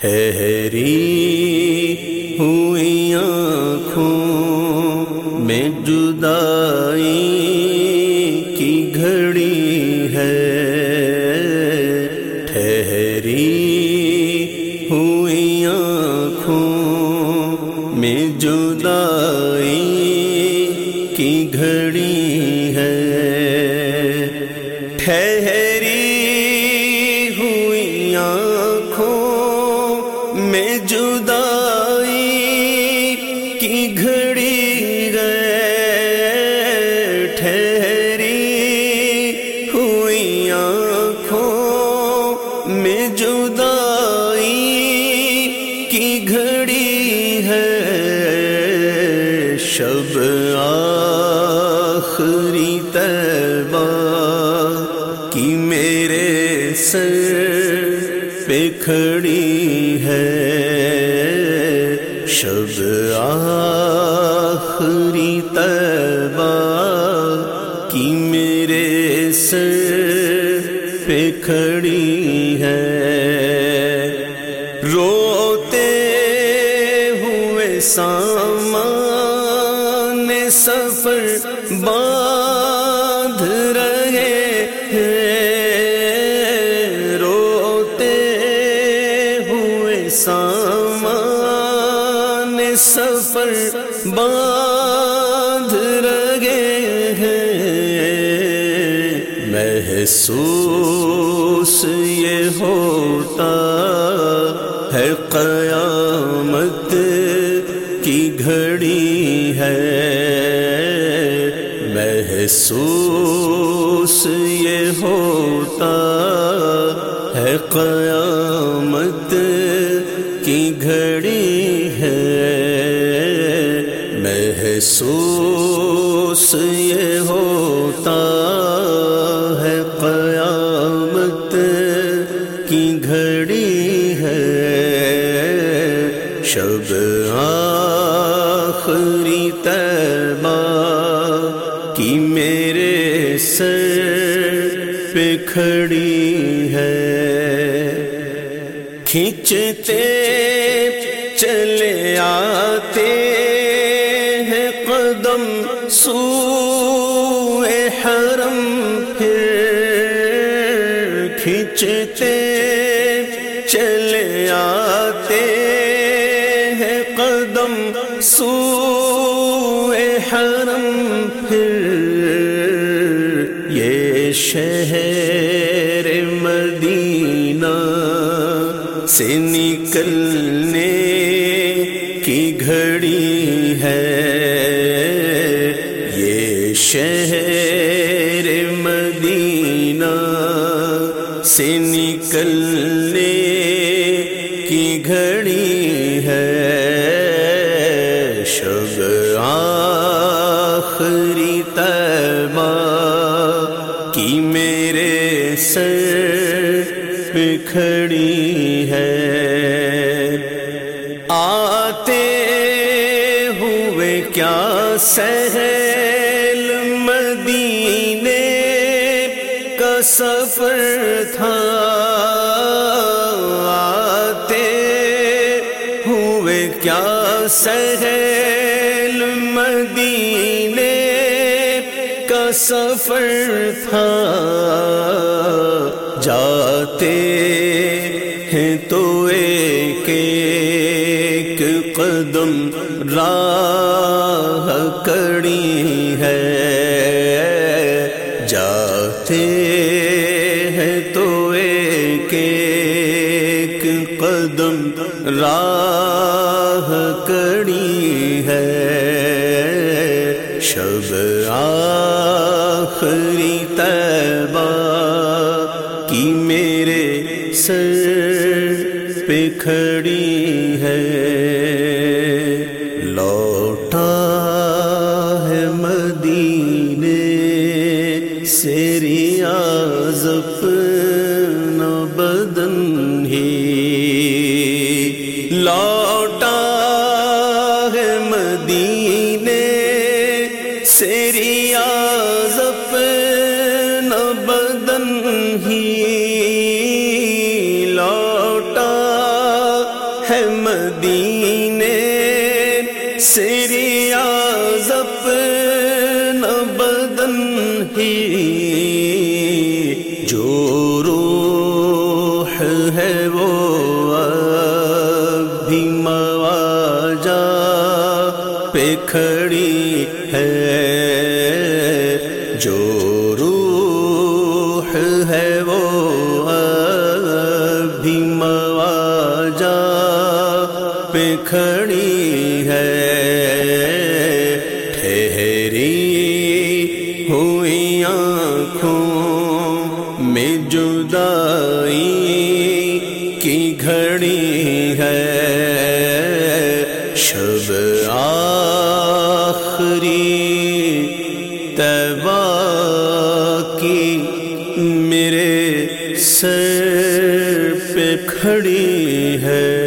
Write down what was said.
ٹھہری ہوئی آنکھوں میں جدائی کی گھڑی ہے۔ ٹھہری ہوئی آنکھوں میں جدائی کی گھڑی ہے۔ ٹھہری گھڑی گئے، ٹھہری ہوئی آنکھوں میں جدائی کی گھڑی ہے۔ شب آخری تیبہ کی میرے سر پہ کھڑی ہے۔ شب آخری تیبہ کی میرے سر پہ کھڑی ہے۔ روتے ہوئے سامان سفر باندھ رہے ہیں۔ روتے ہوئے سامان سفر باندھ رہے ہیں۔ محسوس یہ ہوتا ہے قیامت کی گھڑی ہے۔ محسوس یہ ہوتا ہے قیامت محسوس یہ ہوتا ہے قیامت کی گھڑی ہے شب آخری تیبہ کی میرے سر پہ کھڑی ہے کھینچتے چلے آتے قدم سو حرم، پھر کھینچتے چلے آتے ہیں قدم سو حرم، پھر یہ شہر مدینہ سے نکلنے کی گھڑی ہے۔ شہر مدینہ سے نکلنے کی گھڑی ہے۔ شب آخری تیبہ کی میرے سر پہ کھڑی ہے۔ آتے ہوئے کیا سہل کا سفر تھا، آتے ہوئے کیا سہل مدینے کا سفر تھا؟ جاتے ہیں تو ایک ایک قدم راہ کڑی ہے۔ قدم راہ کڑی ہے شب آخری تیبہ کی میرے سر پہ کھڑی ہے لوٹا لوٹا ہے مدینے سے ریاض اپنا بدن ہی لوٹا ہے مدینے سے ریاض اپنا بدن ہی پہ کھڑی ہے، جو روح ہے وہ بھی مواجہ پہ کھڑی ہے۔ ٹھہری ہوئی آنکھوں میں جدائی کی میرے سر پہ کھڑی ہے۔